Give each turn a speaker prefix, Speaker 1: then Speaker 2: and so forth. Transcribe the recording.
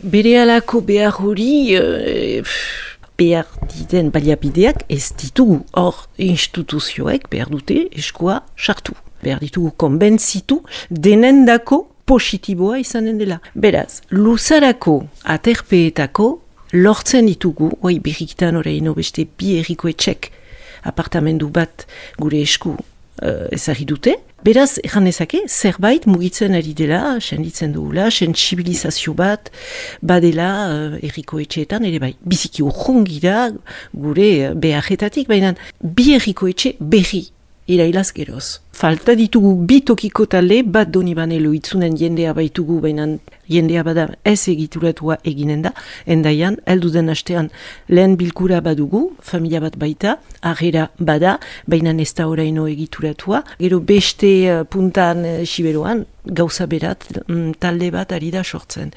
Speaker 1: Bere alako behar hori, e, behar diten baliabideak ez ditugu hor instituzioek behar dute eskua sartu. Behar ditugu konbentzitu denendako positiboa izanen dela. Beraz, luzarako aterpeetako lortzen ditugu, oi berrikitan horreino beste bi erriko etxek apartamendu bat gure esku uh, ezagri dute. Beraz, egan ezake, zerbait mugitzen ari dela, senditzen dugula, sensibilizazio bat, badela uh, erriko etxeetan, ere bai, biziki urrungira gure uh, beharretatik, baina bi erriko etxe berri irailaz geroz. Falta ditugu bi tokiko tale, bat doni bane loitzunen jendea baitugu, baina jendea bada ez egituratua eginen da, endaian, eldu den astean lehen bilkura badugu, familia bat baita, arrera bada, baina ez da oraino egituratua, gero beste uh, puntan uh, siberoan, gauza berat, mm, talde bat ari da sortzen.